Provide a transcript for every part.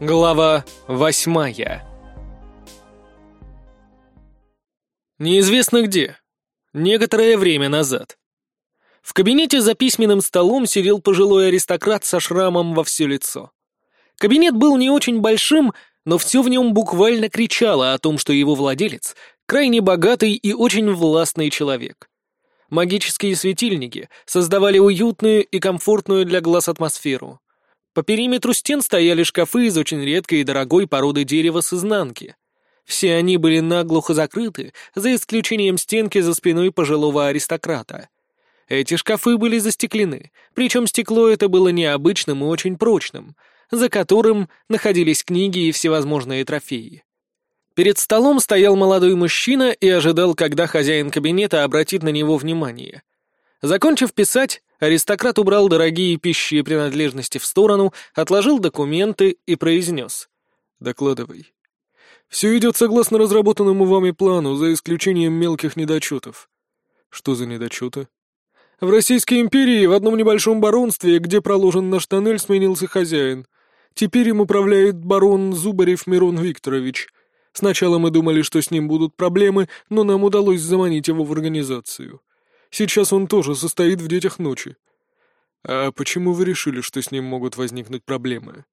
Глава восьмая Неизвестно где. Некоторое время назад. В кабинете за письменным столом сидел пожилой аристократ со шрамом во все лицо. Кабинет был не очень большим, но все в нем буквально кричало о том, что его владелец — крайне богатый и очень властный человек. Магические светильники создавали уютную и комфортную для глаз атмосферу. По периметру стен стояли шкафы из очень редкой и дорогой породы дерева с изнанки. Все они были наглухо закрыты, за исключением стенки за спиной пожилого аристократа. Эти шкафы были застеклены, причем стекло это было необычным и очень прочным, за которым находились книги и всевозможные трофеи. Перед столом стоял молодой мужчина и ожидал, когда хозяин кабинета обратит на него внимание. Закончив писать, Аристократ убрал дорогие пищи и принадлежности в сторону, отложил документы и произнес. «Докладывай». «Все идет согласно разработанному вами плану, за исключением мелких недочетов». «Что за недочеты?» «В Российской империи в одном небольшом баронстве, где проложен наш тоннель, сменился хозяин. Теперь им управляет барон Зубарев Мирон Викторович. Сначала мы думали, что с ним будут проблемы, но нам удалось заманить его в организацию. Сейчас он тоже состоит в детях ночи. А почему вы решили, что с ним могут возникнуть проблемы?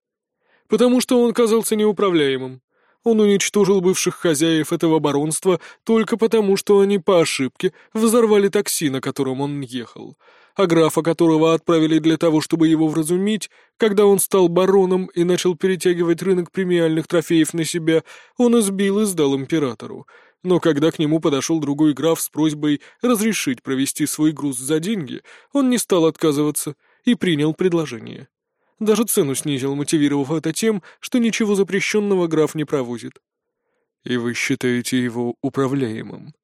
Потому что он казался неуправляемым. Он уничтожил бывших хозяев этого баронства только потому, что они по ошибке взорвали такси, на котором он ехал, а графа которого отправили для того, чтобы его вразумить, когда он стал бароном и начал перетягивать рынок премиальных трофеев на себя, он избил и сдал императору, но когда к нему подошел другой граф с просьбой разрешить провести свой груз за деньги, он не стал отказываться и принял предложение. Даже цену снизил, мотивировав это тем, что ничего запрещенного граф не провозит. И вы считаете его управляемым?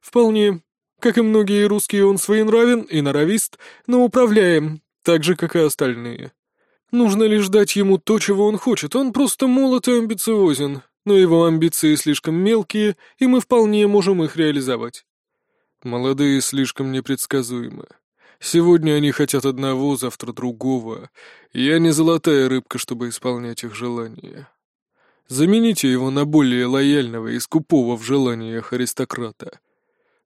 Вполне. Как и многие русские, он своенравен и норовист, но управляем, так же, как и остальные. Нужно лишь дать ему то, чего он хочет, он просто молод и амбициозен, но его амбиции слишком мелкие, и мы вполне можем их реализовать. Молодые слишком непредсказуемы. Сегодня они хотят одного, завтра другого. Я не золотая рыбка, чтобы исполнять их желания. Замените его на более лояльного и скупого в желаниях аристократа.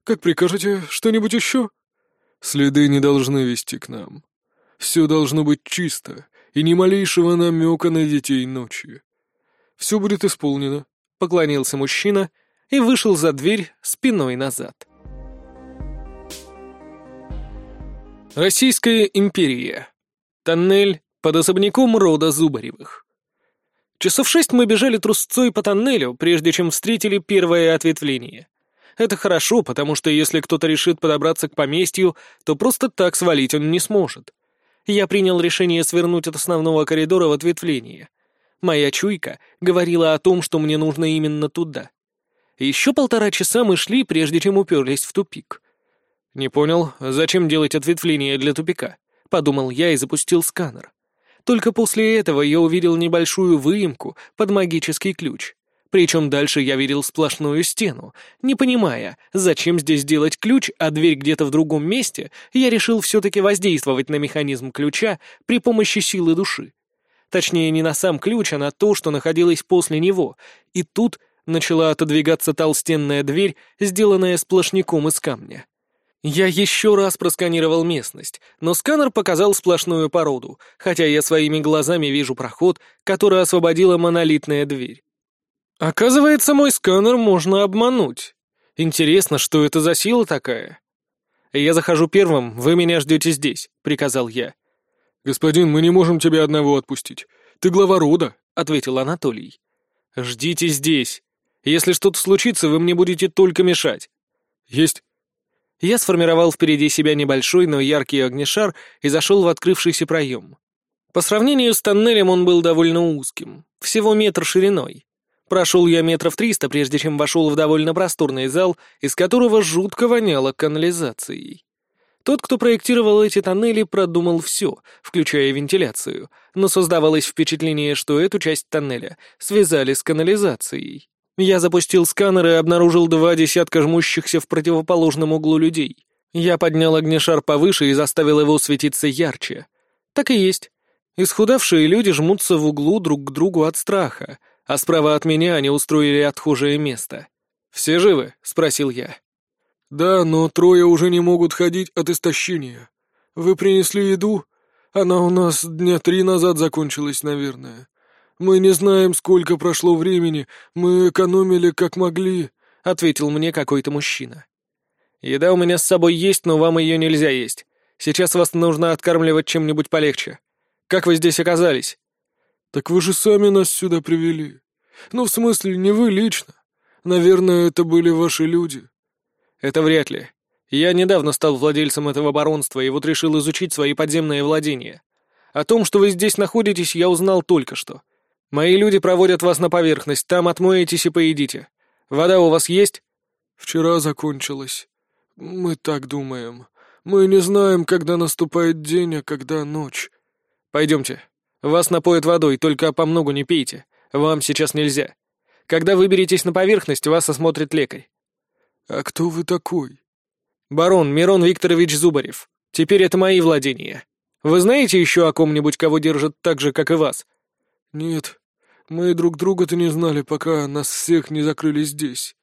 Как прикажете, что-нибудь еще? Следы не должны вести к нам. Все должно быть чисто, и ни малейшего намека на детей ночи. Все будет исполнено», — поклонился мужчина и вышел за дверь спиной назад. Российская империя. Тоннель под особняком рода Зубаревых. Часов шесть мы бежали трусцой по тоннелю, прежде чем встретили первое ответвление. Это хорошо, потому что если кто-то решит подобраться к поместью, то просто так свалить он не сможет. Я принял решение свернуть от основного коридора в ответвление. Моя чуйка говорила о том, что мне нужно именно туда. Еще полтора часа мы шли, прежде чем уперлись в тупик. «Не понял, зачем делать ответвление для тупика?» — подумал я и запустил сканер. Только после этого я увидел небольшую выемку под магический ключ. Причем дальше я видел сплошную стену. Не понимая, зачем здесь делать ключ, а дверь где-то в другом месте, я решил все-таки воздействовать на механизм ключа при помощи силы души. Точнее, не на сам ключ, а на то, что находилось после него. И тут начала отодвигаться толстенная дверь, сделанная сплошняком из камня. Я еще раз просканировал местность, но сканер показал сплошную породу, хотя я своими глазами вижу проход, который освободила монолитная дверь. Оказывается, мой сканер можно обмануть. Интересно, что это за сила такая? Я захожу первым, вы меня ждете здесь, приказал я. «Господин, мы не можем тебя одного отпустить. Ты глава рода», — ответил Анатолий. «Ждите здесь. Если что-то случится, вы мне будете только мешать». «Есть». Я сформировал впереди себя небольшой, но яркий огнешар и зашел в открывшийся проем. По сравнению с тоннелем он был довольно узким, всего метр шириной. Прошел я метров триста, прежде чем вошел в довольно просторный зал, из которого жутко воняло канализацией. Тот, кто проектировал эти тоннели, продумал все, включая вентиляцию, но создавалось впечатление, что эту часть тоннеля связали с канализацией. Я запустил сканер и обнаружил два десятка жмущихся в противоположном углу людей. Я поднял огнешар повыше и заставил его светиться ярче. Так и есть. Исхудавшие люди жмутся в углу друг к другу от страха, а справа от меня они устроили отхожее место. «Все живы?» — спросил я. «Да, но трое уже не могут ходить от истощения. Вы принесли еду? Она у нас дня три назад закончилась, наверное. Мы не знаем, сколько прошло времени, мы экономили как могли», — ответил мне какой-то мужчина. «Еда у меня с собой есть, но вам ее нельзя есть. Сейчас вас нужно откармливать чем-нибудь полегче. Как вы здесь оказались?» «Так вы же сами нас сюда привели. Ну, в смысле, не вы лично. Наверное, это были ваши люди». «Это вряд ли. Я недавно стал владельцем этого баронства и вот решил изучить свои подземные владения. О том, что вы здесь находитесь, я узнал только что. Мои люди проводят вас на поверхность, там отмоетесь и поедите. Вода у вас есть?» «Вчера закончилась. Мы так думаем. Мы не знаем, когда наступает день, а когда ночь. Пойдемте. Вас напоят водой, только по многу не пейте. Вам сейчас нельзя. Когда выберетесь на поверхность, вас осмотрит лекарь. А кто вы такой? Барон Мирон Викторович Зубарев. Теперь это мои владения. Вы знаете еще о ком-нибудь, кого держат так же, как и вас? Нет. Мы друг друга-то не знали, пока нас всех не закрыли здесь.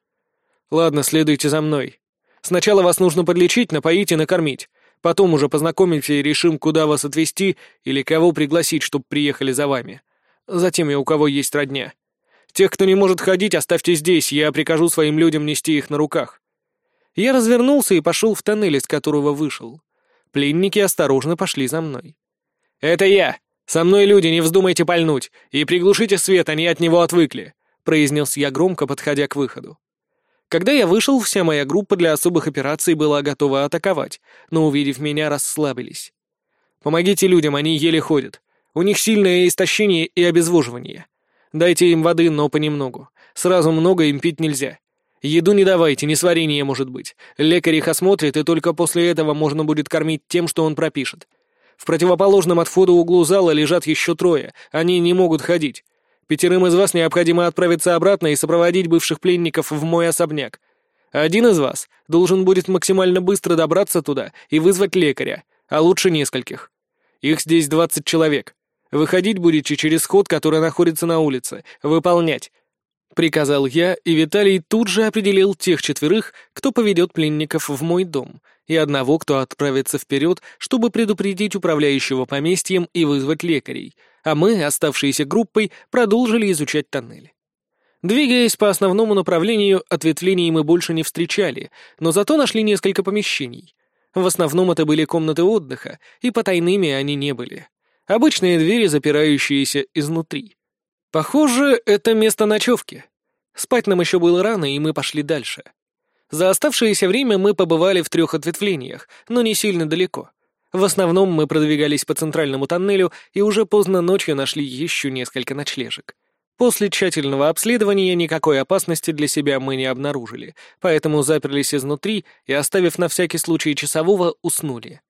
Ладно, следуйте за мной. Сначала вас нужно подлечить, напоить и накормить. Потом уже познакомимся и решим, куда вас отвезти или кого пригласить, чтобы приехали за вами. Затем и у кого есть родня. Тех, кто не может ходить, оставьте здесь, я прикажу своим людям нести их на руках». Я развернулся и пошел в тоннель, из которого вышел. Пленники осторожно пошли за мной. «Это я! Со мной люди, не вздумайте пальнуть! И приглушите свет, они от него отвыкли!» — произнес я громко, подходя к выходу. Когда я вышел, вся моя группа для особых операций была готова атаковать, но, увидев меня, расслабились. «Помогите людям, они еле ходят. У них сильное истощение и обезвоживание. Дайте им воды, но понемногу. Сразу много им пить нельзя. Еду не давайте, не сварение может быть. Лекарь их осмотрит, и только после этого можно будет кормить тем, что он пропишет. В противоположном от входа углу зала лежат еще трое, они не могут ходить. Пятерым из вас необходимо отправиться обратно и сопроводить бывших пленников в мой особняк. Один из вас должен будет максимально быстро добраться туда и вызвать лекаря, а лучше нескольких. Их здесь двадцать человек. Выходить будете через ход, который находится на улице. Выполнять. Приказал я, и Виталий тут же определил тех четверых, кто поведет пленников в мой дом, и одного, кто отправится вперед, чтобы предупредить управляющего поместьем и вызвать лекарей, а мы, оставшиеся группой, продолжили изучать тоннель. Двигаясь по основному направлению, ответвлений мы больше не встречали, но зато нашли несколько помещений. В основном это были комнаты отдыха, и потайными они не были. Обычные двери, запирающиеся изнутри. Похоже, это место ночевки. Спать нам еще было рано, и мы пошли дальше. За оставшееся время мы побывали в трех ответвлениях, но не сильно далеко. В основном мы продвигались по центральному тоннелю и уже поздно ночью нашли еще несколько ночлежек. После тщательного обследования никакой опасности для себя мы не обнаружили, поэтому заперлись изнутри и, оставив на всякий случай часового, уснули.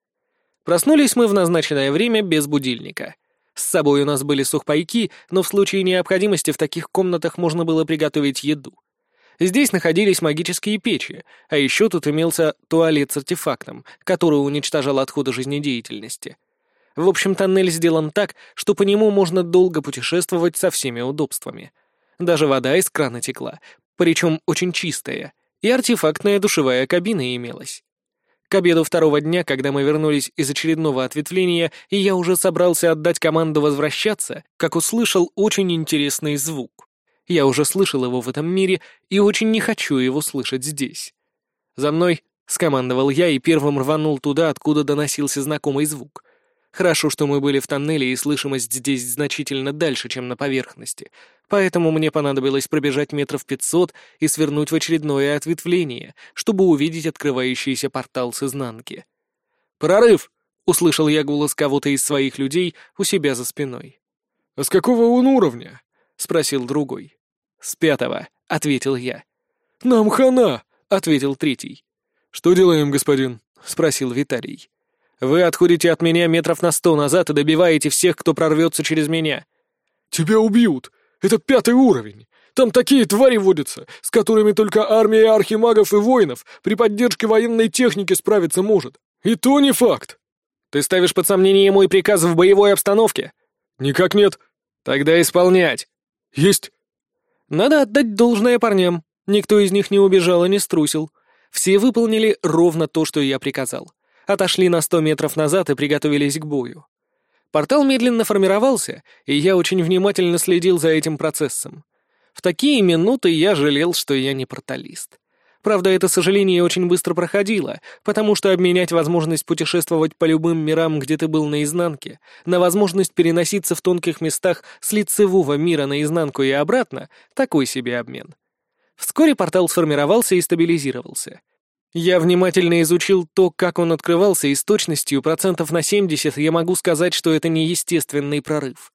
Проснулись мы в назначенное время без будильника. С собой у нас были сухпайки, но в случае необходимости в таких комнатах можно было приготовить еду. Здесь находились магические печи, а еще тут имелся туалет с артефактом, который уничтожал отходы жизнедеятельности. В общем, тоннель сделан так, что по нему можно долго путешествовать со всеми удобствами. Даже вода из крана текла, причем очень чистая, и артефактная душевая кабина имелась. К обеду второго дня, когда мы вернулись из очередного ответвления, и я уже собрался отдать команду возвращаться, как услышал очень интересный звук. Я уже слышал его в этом мире и очень не хочу его слышать здесь. «За мной!» — скомандовал я и первым рванул туда, откуда доносился знакомый звук. Хорошо, что мы были в тоннеле, и слышимость здесь значительно дальше, чем на поверхности, поэтому мне понадобилось пробежать метров пятьсот и свернуть в очередное ответвление, чтобы увидеть открывающийся портал с изнанки. «Прорыв!» — услышал я голос кого-то из своих людей у себя за спиной. «А с какого он уровня?» — спросил другой. «С пятого», — ответил я. «Нам хана», — ответил третий. «Что делаем, господин?» — спросил Виталий. «Вы отходите от меня метров на сто назад и добиваете всех, кто прорвется через меня». «Тебя убьют! Это пятый уровень! Там такие твари водятся, с которыми только армия архимагов и воинов при поддержке военной техники справиться может. И то не факт!» «Ты ставишь под сомнение мой приказ в боевой обстановке?» «Никак нет». «Тогда исполнять». «Есть». Надо отдать должное парням. Никто из них не убежал и не струсил. Все выполнили ровно то, что я приказал. Отошли на сто метров назад и приготовились к бою. Портал медленно формировался, и я очень внимательно следил за этим процессом. В такие минуты я жалел, что я не порталист. Правда, это сожаление очень быстро проходило, потому что обменять возможность путешествовать по любым мирам, где ты был наизнанке, на возможность переноситься в тонких местах с лицевого мира наизнанку и обратно — такой себе обмен. Вскоре портал сформировался и стабилизировался. Я внимательно изучил то, как он открывался, и с точностью процентов на 70 я могу сказать, что это не естественный прорыв.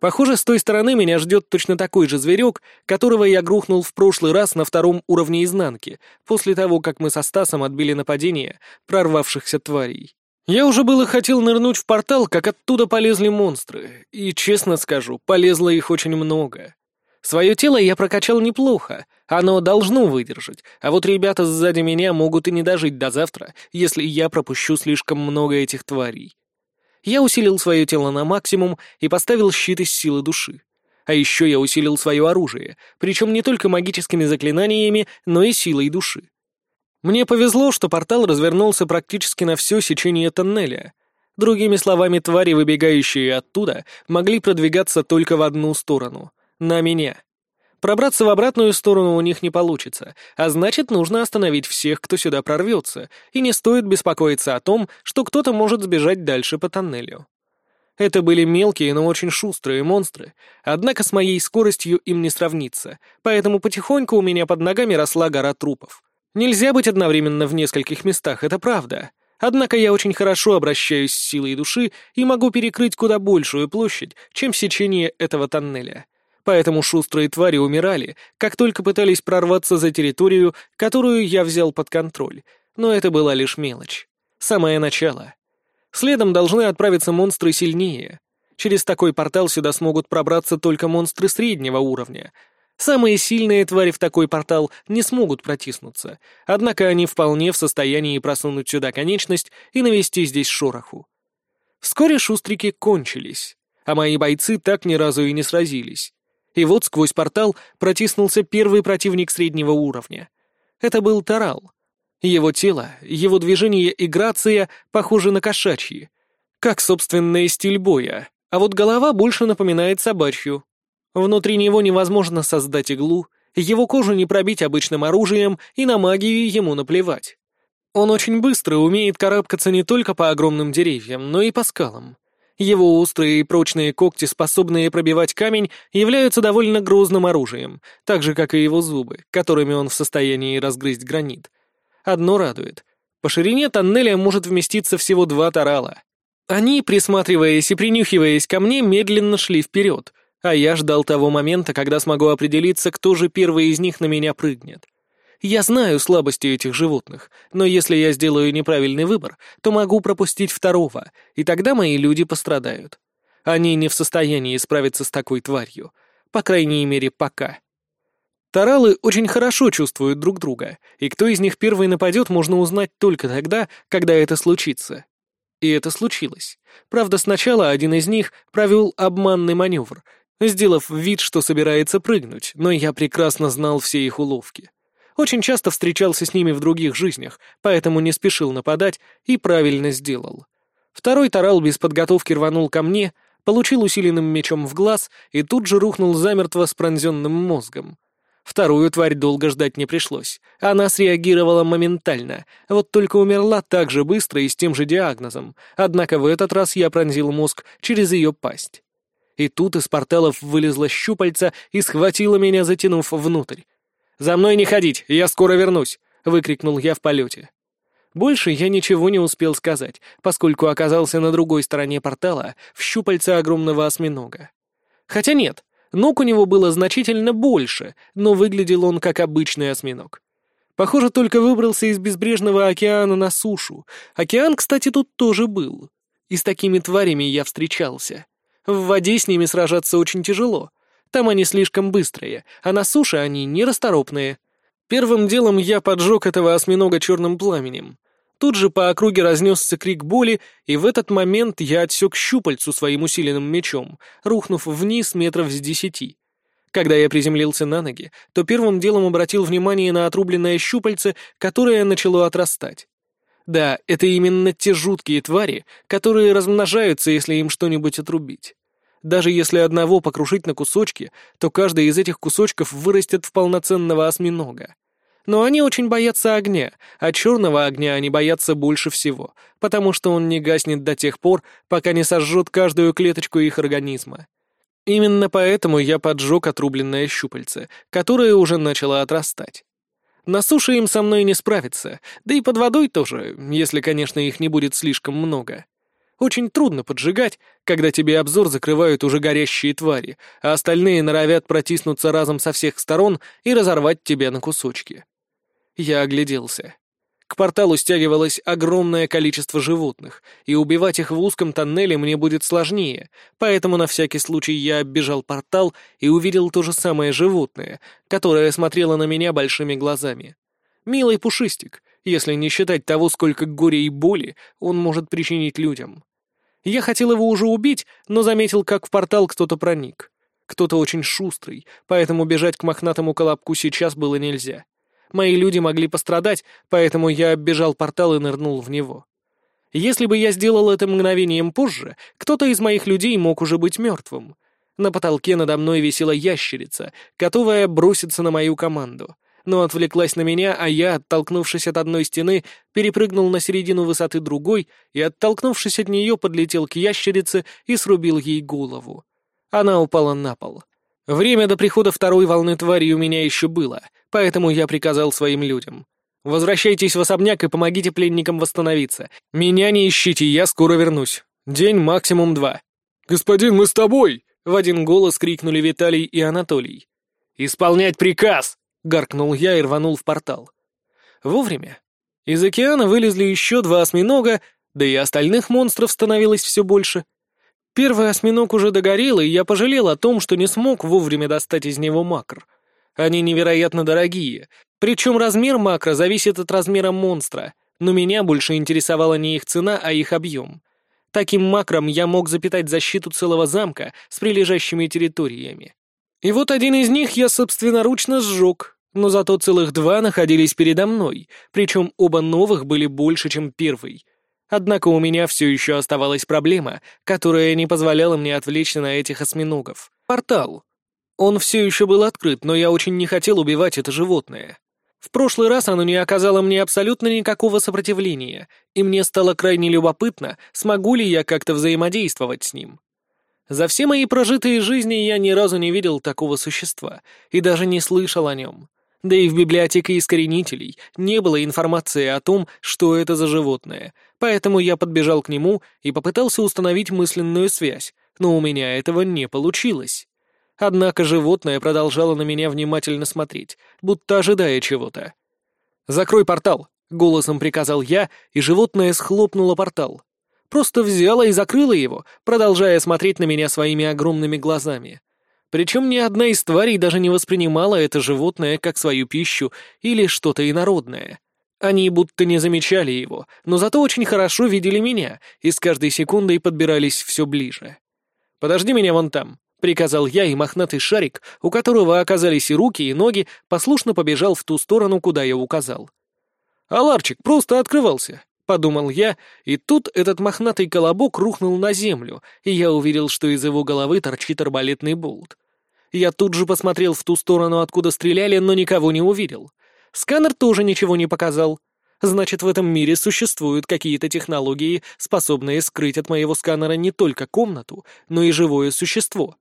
Похоже, с той стороны меня ждет точно такой же зверек, которого я грохнул в прошлый раз на втором уровне изнанки, после того, как мы со Стасом отбили нападение прорвавшихся тварей. Я уже было хотел нырнуть в портал, как оттуда полезли монстры, и, честно скажу, полезло их очень много. Свое тело я прокачал неплохо, оно должно выдержать, а вот ребята сзади меня могут и не дожить до завтра, если я пропущу слишком много этих тварей. Я усилил свое тело на максимум и поставил щит из силы души. А еще я усилил свое оружие, причем не только магическими заклинаниями, но и силой души. Мне повезло, что портал развернулся практически на все сечение тоннеля. Другими словами, твари, выбегающие оттуда, могли продвигаться только в одну сторону — на меня. Пробраться в обратную сторону у них не получится, а значит, нужно остановить всех, кто сюда прорвется, и не стоит беспокоиться о том, что кто-то может сбежать дальше по тоннелю. Это были мелкие, но очень шустрые монстры, однако с моей скоростью им не сравнится, поэтому потихоньку у меня под ногами росла гора трупов. Нельзя быть одновременно в нескольких местах, это правда. Однако я очень хорошо обращаюсь с силой души и могу перекрыть куда большую площадь, чем сечение этого тоннеля поэтому шустрые твари умирали, как только пытались прорваться за территорию, которую я взял под контроль, но это была лишь мелочь. Самое начало. Следом должны отправиться монстры сильнее. Через такой портал сюда смогут пробраться только монстры среднего уровня. Самые сильные твари в такой портал не смогут протиснуться, однако они вполне в состоянии просунуть сюда конечность и навести здесь шороху. Вскоре шустрики кончились, а мои бойцы так ни разу и не сразились. И вот сквозь портал протиснулся первый противник среднего уровня. Это был Тарал. Его тело, его движение и грация похожи на кошачьи. Как собственный стиль боя, а вот голова больше напоминает собачью. Внутри него невозможно создать иглу, его кожу не пробить обычным оружием, и на магию ему наплевать. Он очень быстро умеет карабкаться не только по огромным деревьям, но и по скалам. Его острые и прочные когти, способные пробивать камень, являются довольно грозным оружием, так же, как и его зубы, которыми он в состоянии разгрызть гранит. Одно радует. По ширине тоннеля может вместиться всего два тарала. Они, присматриваясь и принюхиваясь ко мне, медленно шли вперед, а я ждал того момента, когда смогу определиться, кто же первый из них на меня прыгнет. Я знаю слабости этих животных, но если я сделаю неправильный выбор, то могу пропустить второго, и тогда мои люди пострадают. Они не в состоянии справиться с такой тварью. По крайней мере, пока. Таралы очень хорошо чувствуют друг друга, и кто из них первый нападет, можно узнать только тогда, когда это случится. И это случилось. Правда, сначала один из них провел обманный маневр, сделав вид, что собирается прыгнуть, но я прекрасно знал все их уловки. Очень часто встречался с ними в других жизнях, поэтому не спешил нападать и правильно сделал. Второй тарал без подготовки рванул ко мне, получил усиленным мечом в глаз и тут же рухнул замертво с пронзенным мозгом. Вторую тварь долго ждать не пришлось. Она среагировала моментально, вот только умерла так же быстро и с тем же диагнозом, однако в этот раз я пронзил мозг через ее пасть. И тут из порталов вылезла щупальца и схватила меня, затянув внутрь. «За мной не ходить, я скоро вернусь!» — выкрикнул я в полете. Больше я ничего не успел сказать, поскольку оказался на другой стороне портала, в щупальце огромного осьминога. Хотя нет, ног у него было значительно больше, но выглядел он как обычный осьминог. Похоже, только выбрался из безбрежного океана на сушу. Океан, кстати, тут тоже был. И с такими тварями я встречался. В воде с ними сражаться очень тяжело, там они слишком быстрые, а на суше они нерасторопные. Первым делом я поджег этого осьминога черным пламенем. Тут же по округе разнесся крик боли, и в этот момент я отсек щупальцу своим усиленным мечом, рухнув вниз метров с десяти. Когда я приземлился на ноги, то первым делом обратил внимание на отрубленное щупальце, которое начало отрастать. Да, это именно те жуткие твари, которые размножаются, если им что-нибудь отрубить. Даже если одного покрушить на кусочки, то каждый из этих кусочков вырастет в полноценного осьминога. Но они очень боятся огня, а черного огня они боятся больше всего, потому что он не гаснет до тех пор, пока не сожжет каждую клеточку их организма. Именно поэтому я поджег отрубленное щупальце, которое уже начало отрастать. На суше им со мной не справиться, да и под водой тоже, если, конечно, их не будет слишком много. Очень трудно поджигать, когда тебе обзор закрывают уже горящие твари, а остальные норовят протиснуться разом со всех сторон и разорвать тебя на кусочки. Я огляделся. К порталу стягивалось огромное количество животных, и убивать их в узком тоннеле мне будет сложнее, поэтому на всякий случай я оббежал портал и увидел то же самое животное, которое смотрело на меня большими глазами. Милый пушистик, если не считать того, сколько горя и боли он может причинить людям. Я хотел его уже убить, но заметил, как в портал кто-то проник. Кто-то очень шустрый, поэтому бежать к мохнатому колобку сейчас было нельзя. Мои люди могли пострадать, поэтому я оббежал портал и нырнул в него. Если бы я сделал это мгновением позже, кто-то из моих людей мог уже быть мертвым. На потолке надо мной висела ящерица, готовая броситься на мою команду. Но отвлеклась на меня, а я, оттолкнувшись от одной стены, перепрыгнул на середину высоты другой и, оттолкнувшись от нее, подлетел к ящерице и срубил ей голову. Она упала на пол. Время до прихода второй волны твари у меня еще было, поэтому я приказал своим людям. «Возвращайтесь в особняк и помогите пленникам восстановиться. Меня не ищите, я скоро вернусь. День максимум два». «Господин, мы с тобой!» — в один голос крикнули Виталий и Анатолий. «Исполнять приказ!» — гаркнул я и рванул в портал. Вовремя. Из океана вылезли еще два осьминога, да и остальных монстров становилось все больше — Первый осьминог уже догорел, и я пожалел о том, что не смог вовремя достать из него макр. Они невероятно дорогие. Причем размер макра зависит от размера монстра, но меня больше интересовала не их цена, а их объем. Таким макром я мог запитать защиту целого замка с прилежащими территориями. И вот один из них я собственноручно сжег, но зато целых два находились передо мной, причем оба новых были больше, чем первый — Однако у меня все еще оставалась проблема, которая не позволяла мне отвлечься на этих осьминогов. Портал. Он все еще был открыт, но я очень не хотел убивать это животное. В прошлый раз оно не оказало мне абсолютно никакого сопротивления, и мне стало крайне любопытно, смогу ли я как-то взаимодействовать с ним. За все мои прожитые жизни я ни разу не видел такого существа и даже не слышал о нем. Да и в библиотеке искоренителей не было информации о том, что это за животное, поэтому я подбежал к нему и попытался установить мысленную связь, но у меня этого не получилось. Однако животное продолжало на меня внимательно смотреть, будто ожидая чего-то. «Закрой портал», — голосом приказал я, и животное схлопнуло портал. Просто взяло и закрыло его, продолжая смотреть на меня своими огромными глазами. Причем ни одна из тварей даже не воспринимала это животное как свою пищу или что-то инородное. Они будто не замечали его, но зато очень хорошо видели меня и с каждой секундой подбирались все ближе. «Подожди меня вон там», — приказал я, и мохнатый шарик, у которого оказались и руки, и ноги, послушно побежал в ту сторону, куда я указал. «Аларчик просто открывался», — подумал я, и тут этот мохнатый колобок рухнул на землю, и я увидел, что из его головы торчит арбалетный болт. Я тут же посмотрел в ту сторону, откуда стреляли, но никого не увидел. Сканер тоже ничего не показал. Значит, в этом мире существуют какие-то технологии, способные скрыть от моего сканера не только комнату, но и живое существо.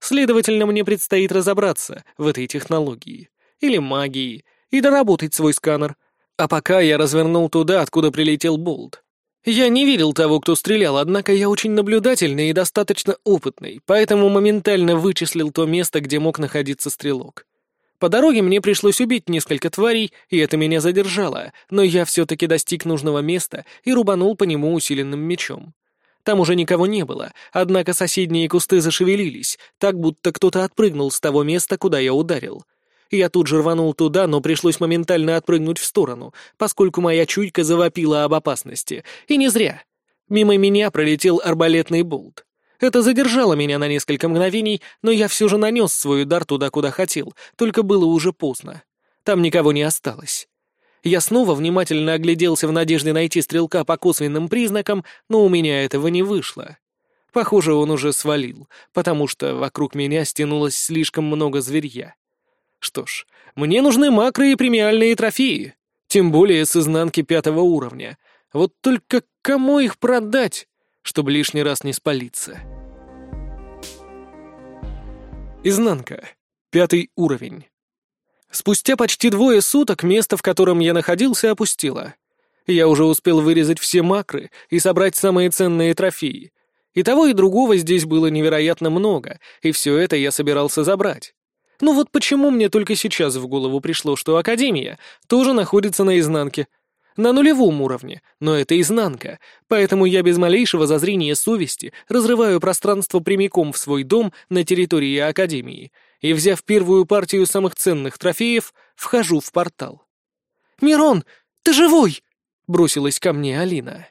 Следовательно, мне предстоит разобраться в этой технологии. Или магии. И доработать свой сканер. А пока я развернул туда, откуда прилетел болт. Я не видел того, кто стрелял, однако я очень наблюдательный и достаточно опытный, поэтому моментально вычислил то место, где мог находиться стрелок. По дороге мне пришлось убить несколько тварей, и это меня задержало, но я все-таки достиг нужного места и рубанул по нему усиленным мечом. Там уже никого не было, однако соседние кусты зашевелились, так будто кто-то отпрыгнул с того места, куда я ударил. Я тут же рванул туда, но пришлось моментально отпрыгнуть в сторону, поскольку моя чуйка завопила об опасности. И не зря. Мимо меня пролетел арбалетный болт. Это задержало меня на несколько мгновений, но я все же нанес свой удар туда, куда хотел, только было уже поздно. Там никого не осталось. Я снова внимательно огляделся в надежде найти стрелка по косвенным признакам, но у меня этого не вышло. Похоже, он уже свалил, потому что вокруг меня стянулось слишком много зверья. Что ж, мне нужны макро и премиальные трофеи, тем более с изнанки пятого уровня. Вот только кому их продать, чтобы лишний раз не спалиться? Изнанка. Пятый уровень. Спустя почти двое суток место, в котором я находился, опустило. Я уже успел вырезать все макры и собрать самые ценные трофеи. И того, и другого здесь было невероятно много, и все это я собирался забрать. Ну вот почему мне только сейчас в голову пришло, что Академия тоже находится на изнанке. На нулевом уровне, но это изнанка, поэтому я без малейшего зазрения совести разрываю пространство прямиком в свой дом на территории Академии и, взяв первую партию самых ценных трофеев, вхожу в портал. «Мирон, ты живой!» — бросилась ко мне Алина.